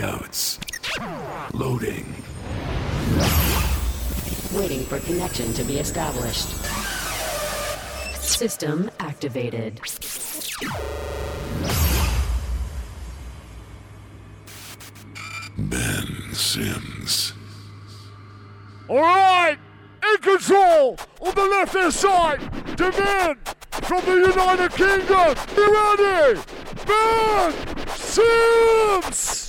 Carrier. Loading. Waiting for connection to be established. System activated. Ben Sims. All right, in control on the left hand side, Devin from the United Kingdom. You ready? Ben Sims.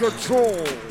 Control.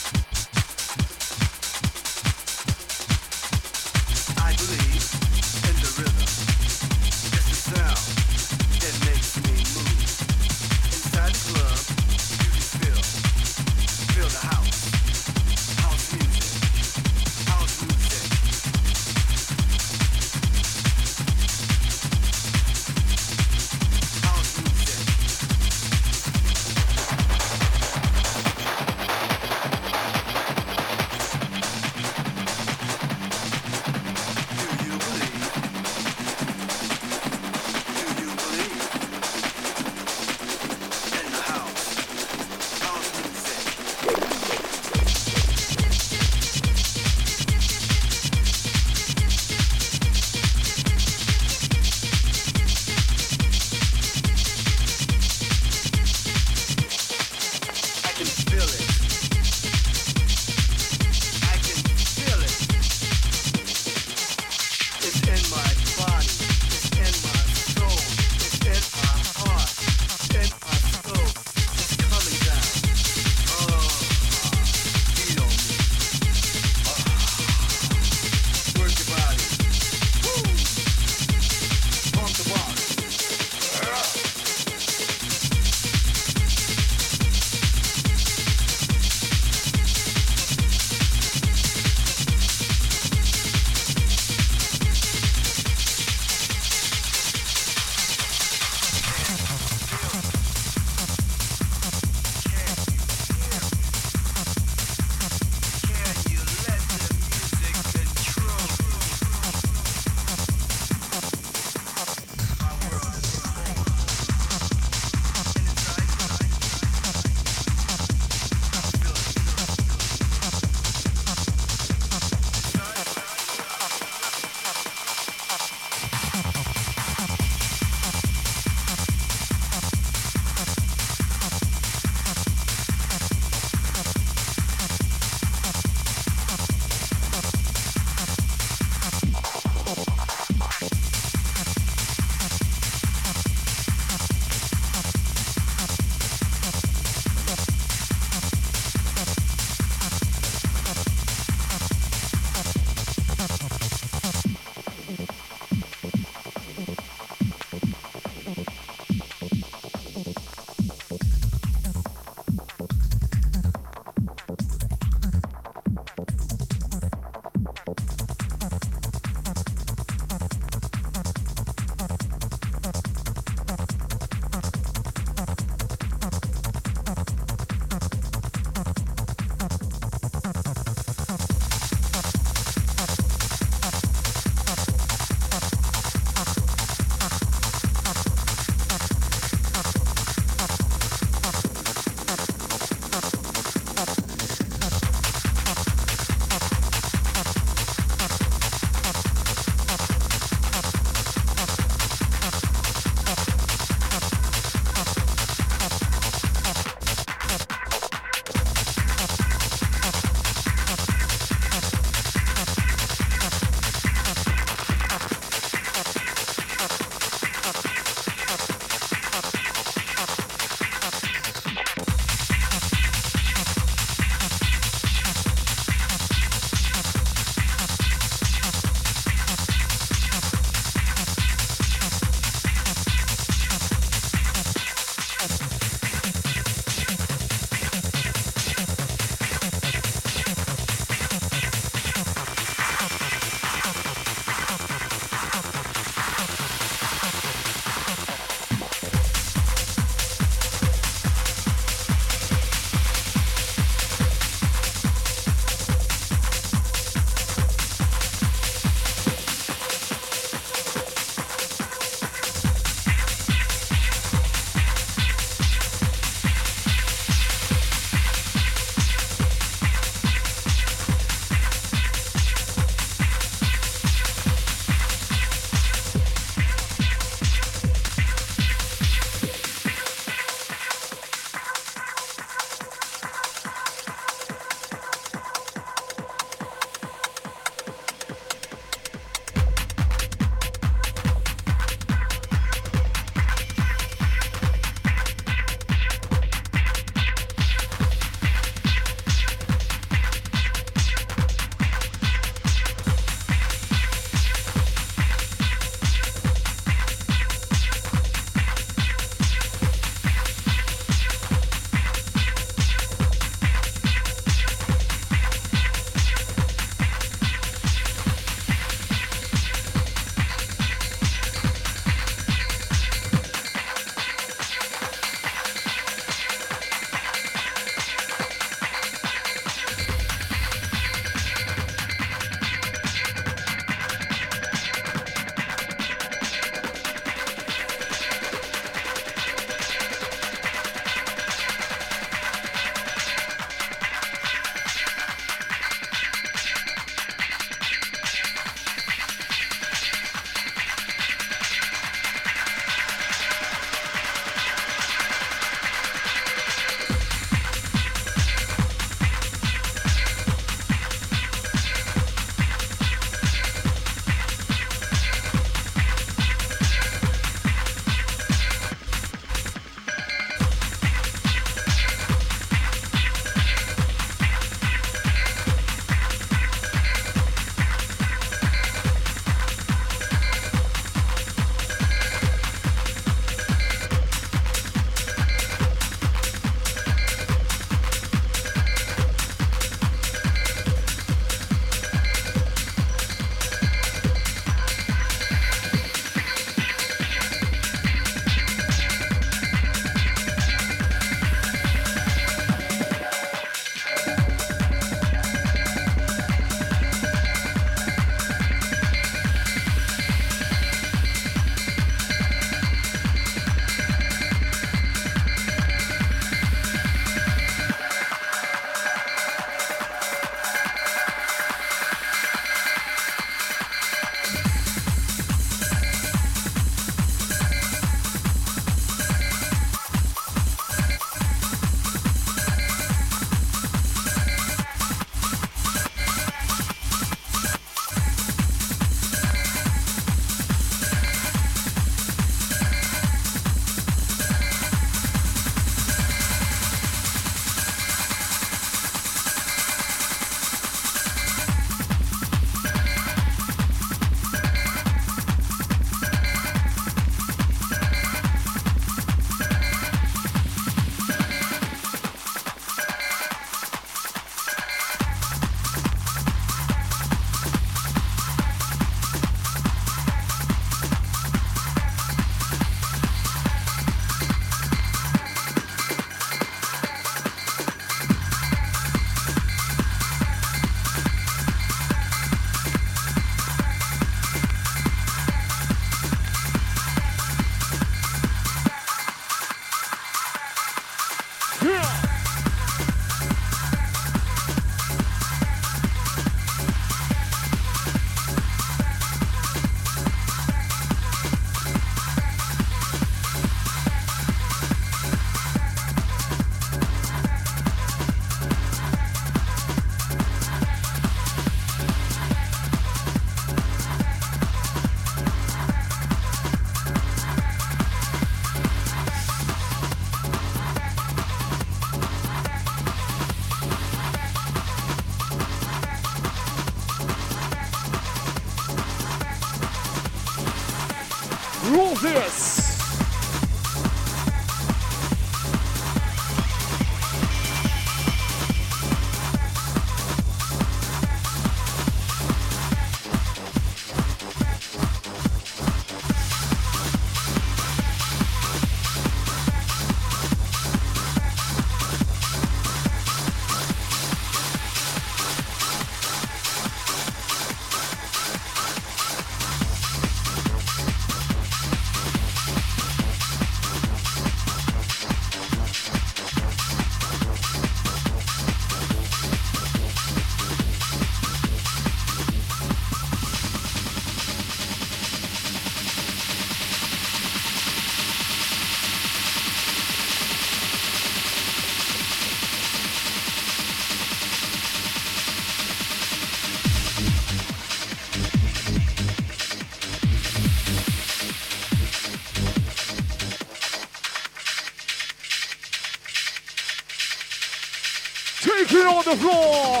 Shaking on the floor.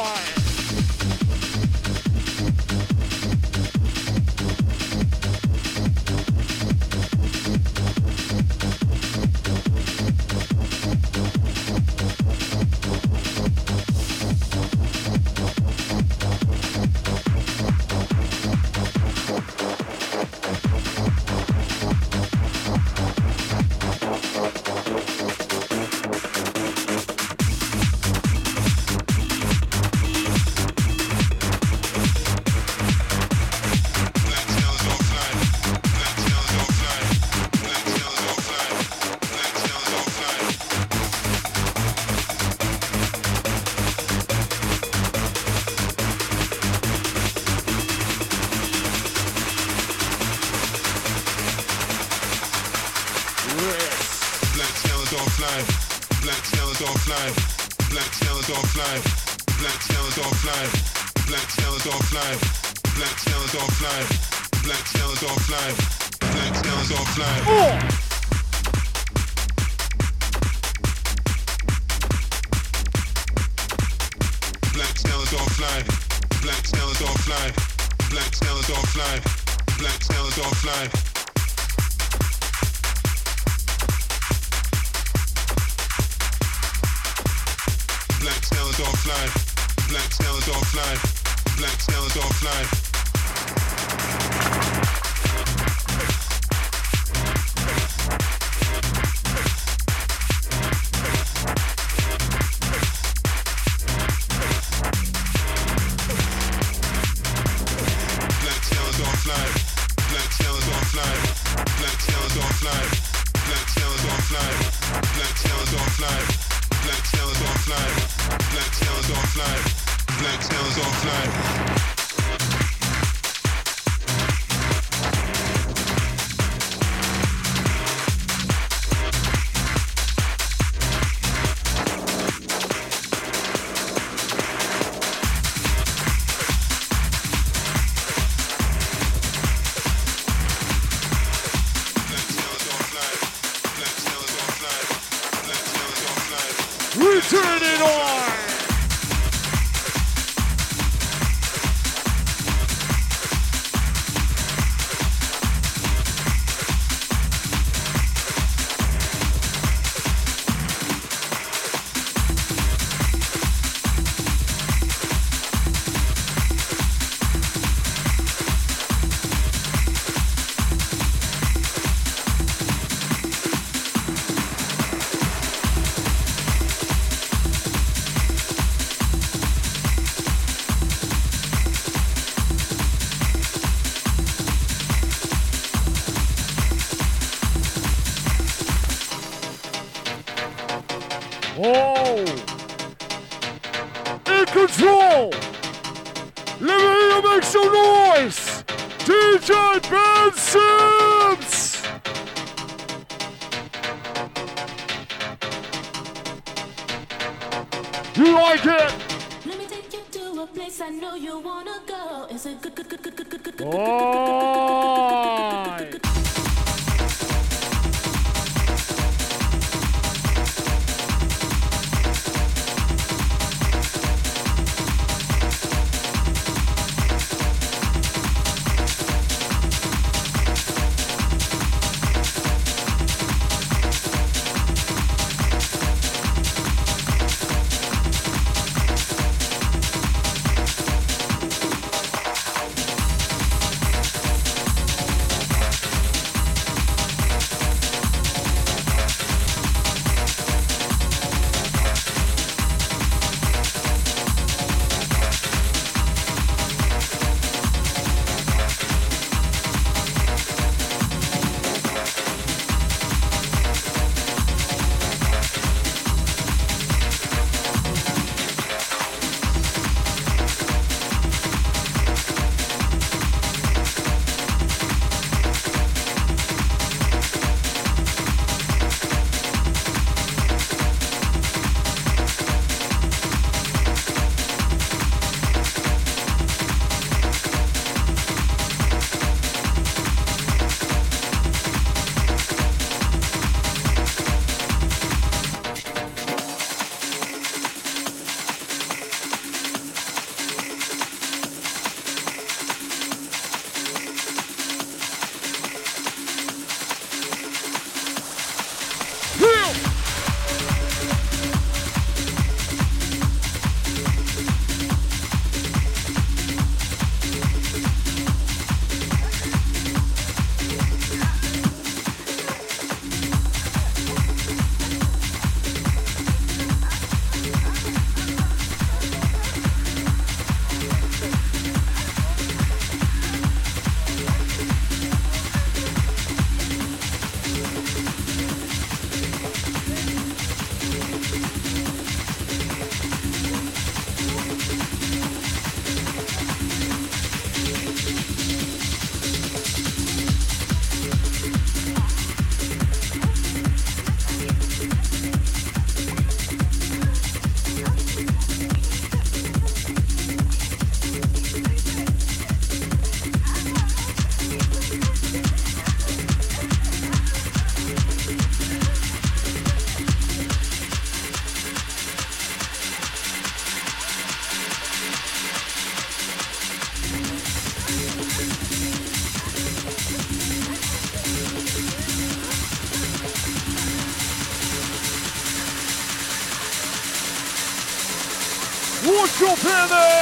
What's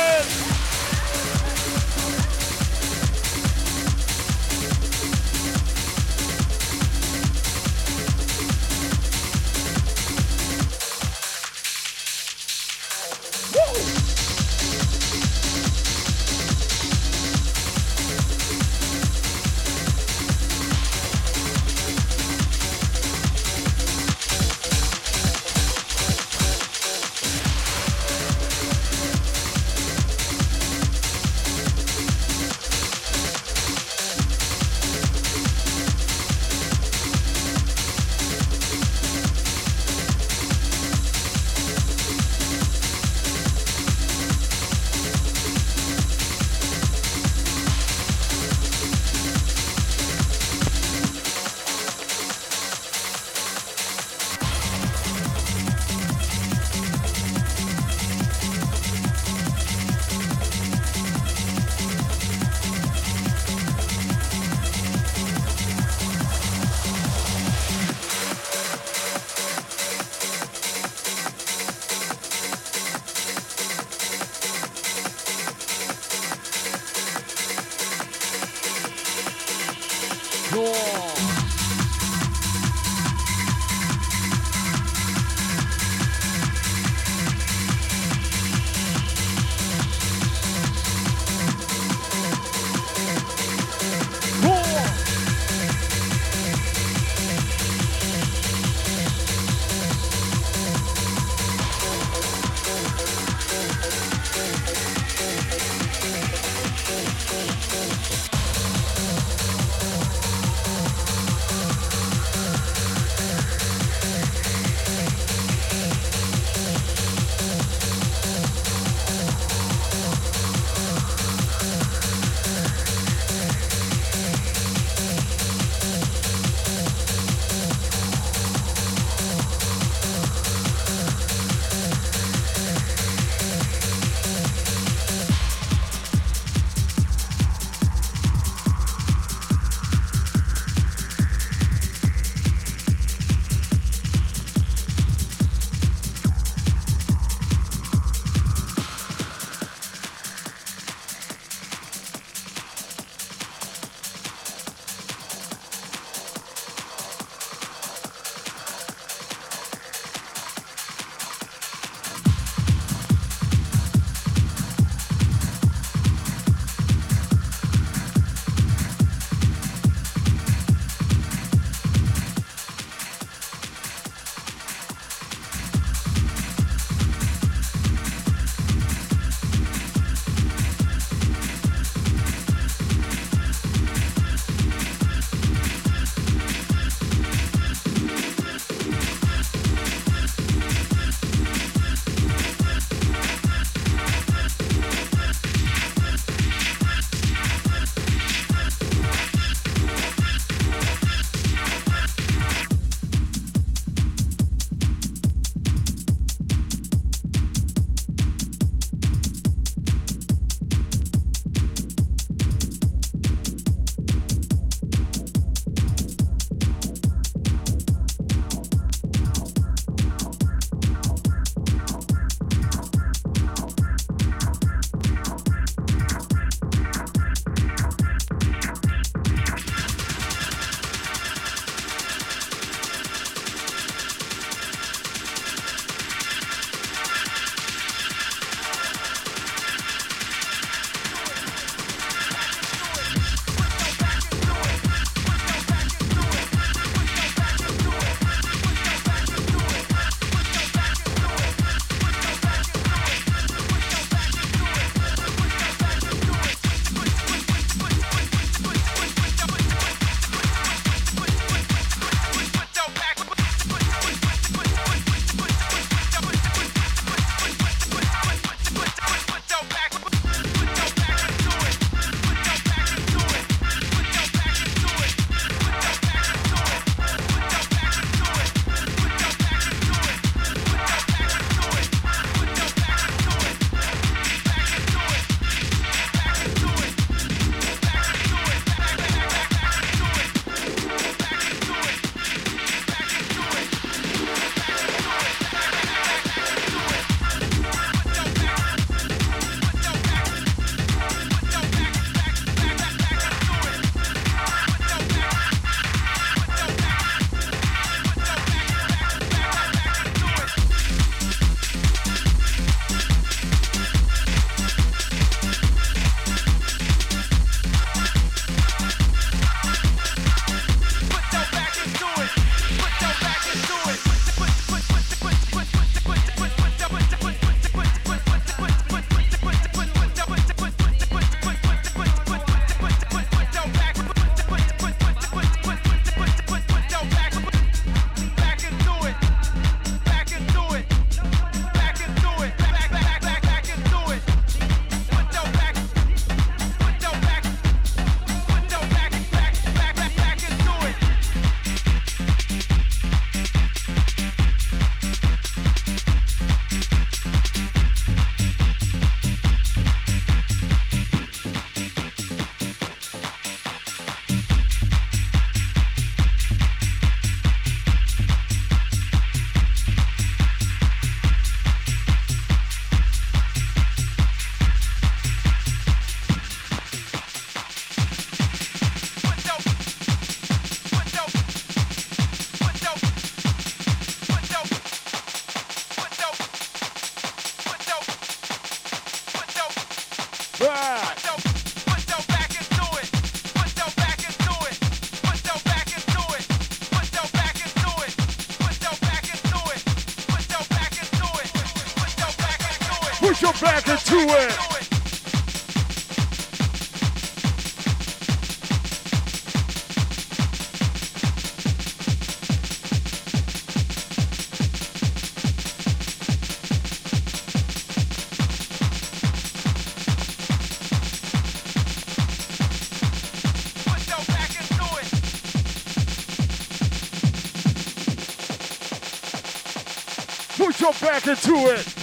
Back into it.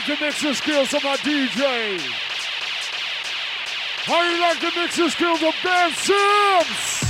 Like the mixing skills of my DJ? How do you like the mixing skills of Ben Sims?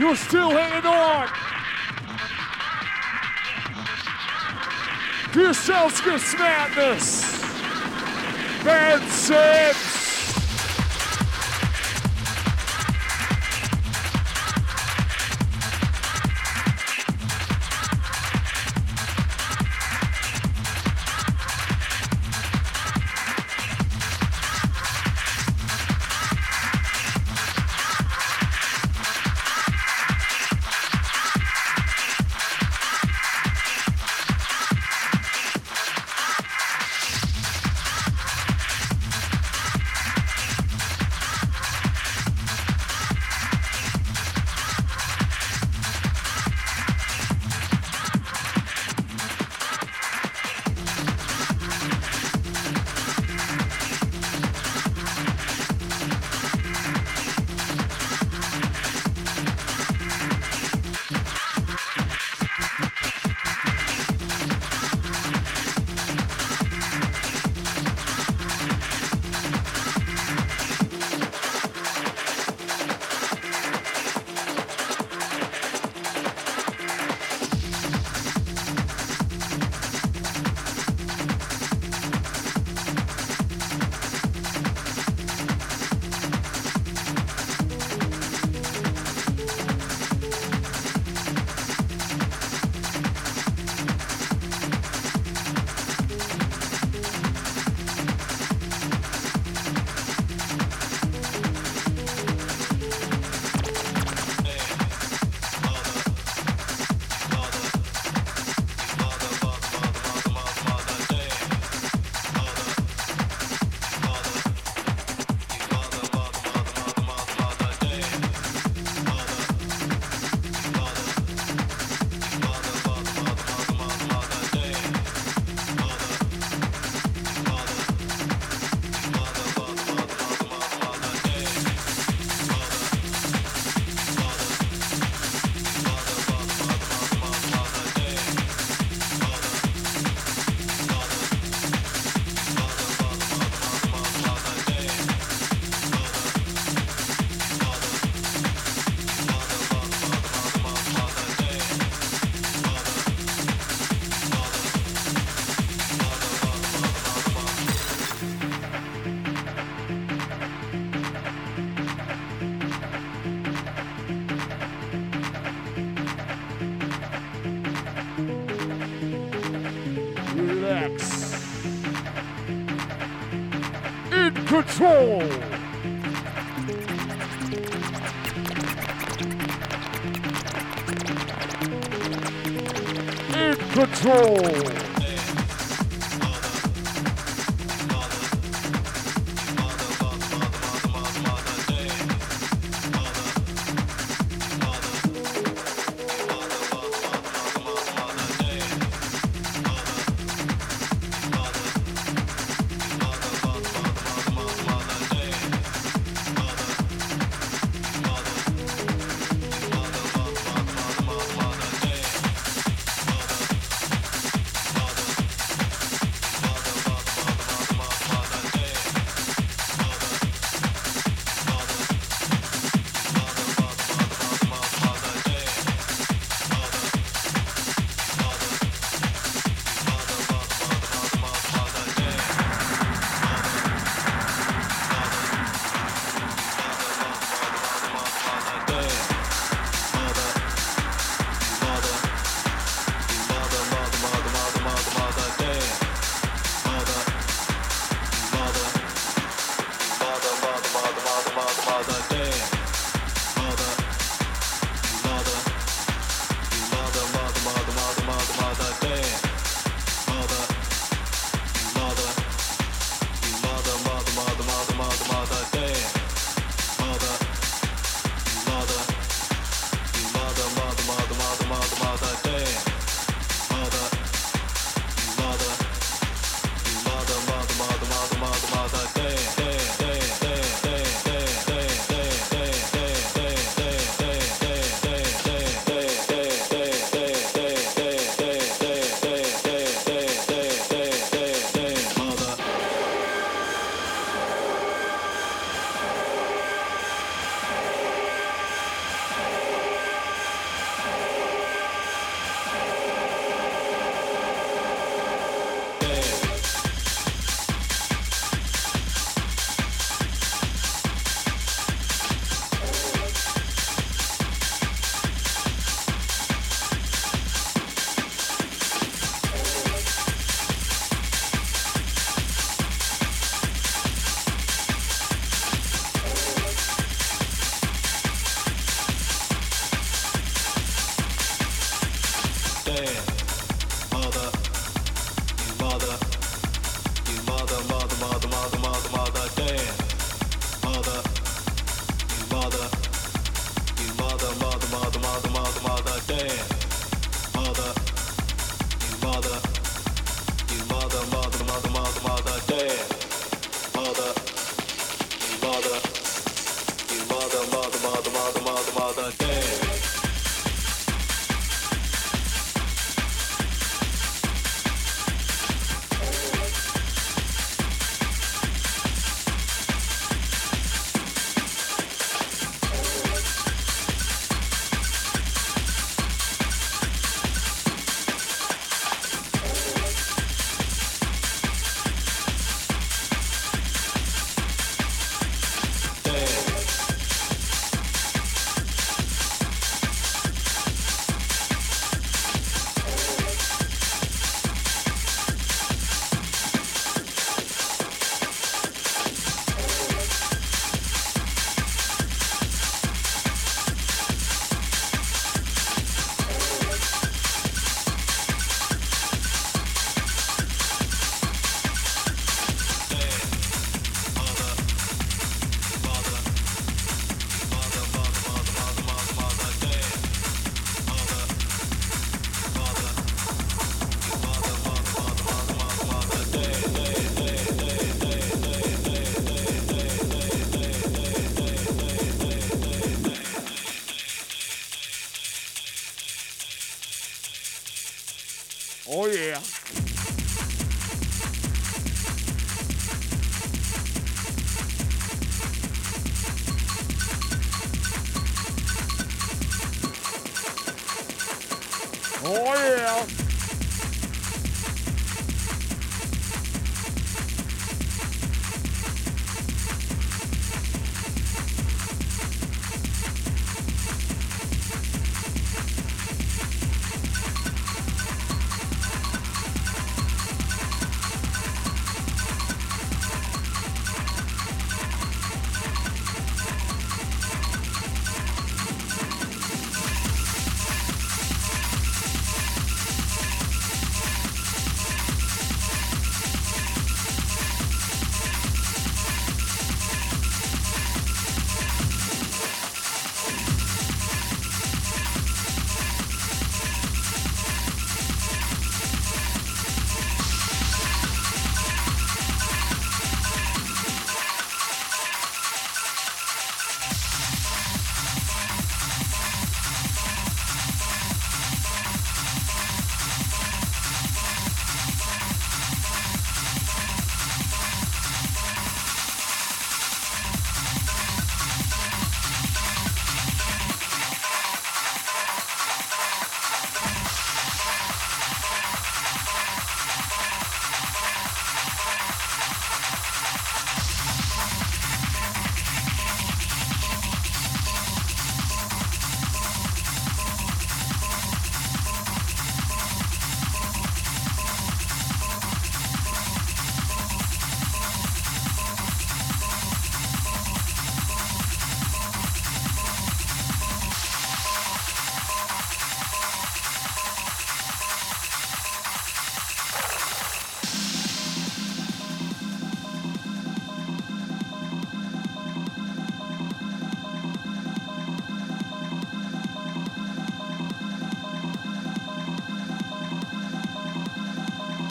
You're still hanging on. This Elskis Madness. Control.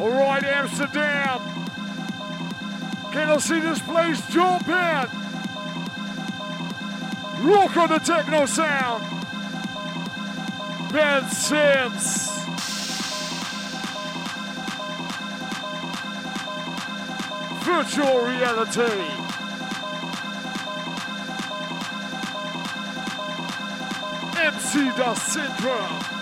All right, Amsterdam. Can I see this place jump in? Rock on the techno sound. Ben Sims. Virtual reality. MC Da Syndrome.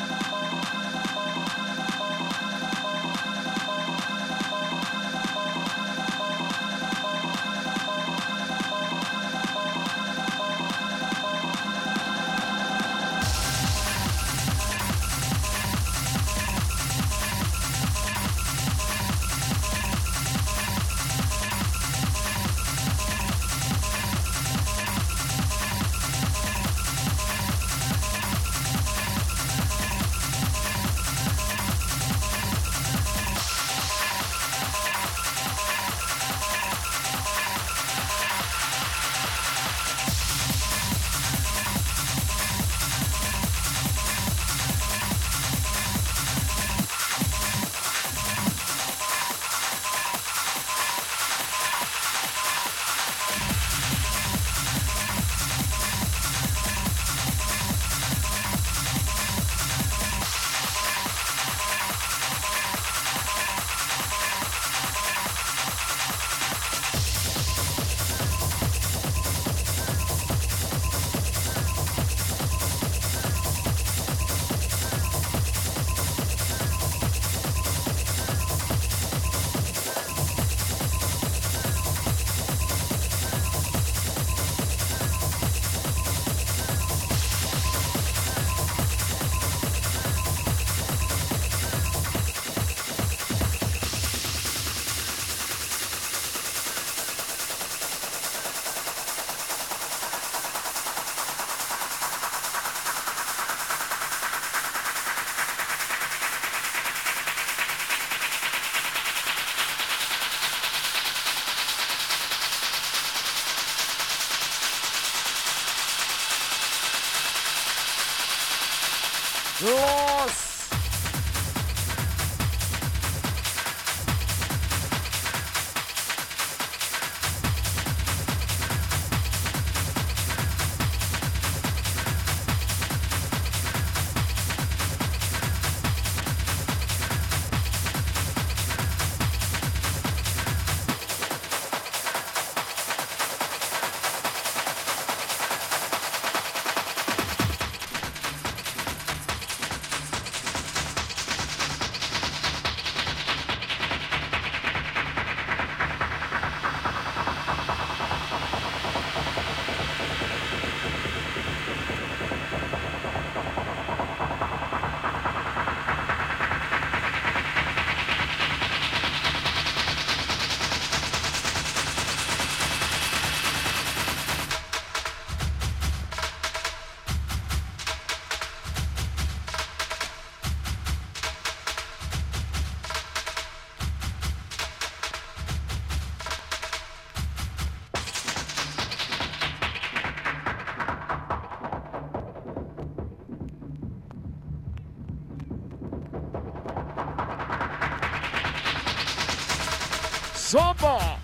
Samba.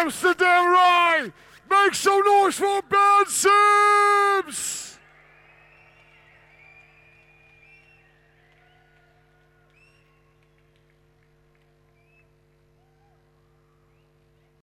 Amsterdam Rye! Make some noise for!